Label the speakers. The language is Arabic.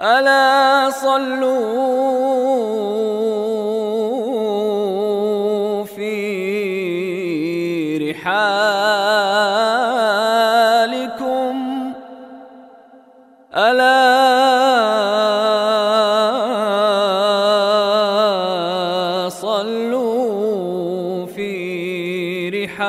Speaker 1: ألا صلوا في رحالكم. ألا صلوا في رحالكم.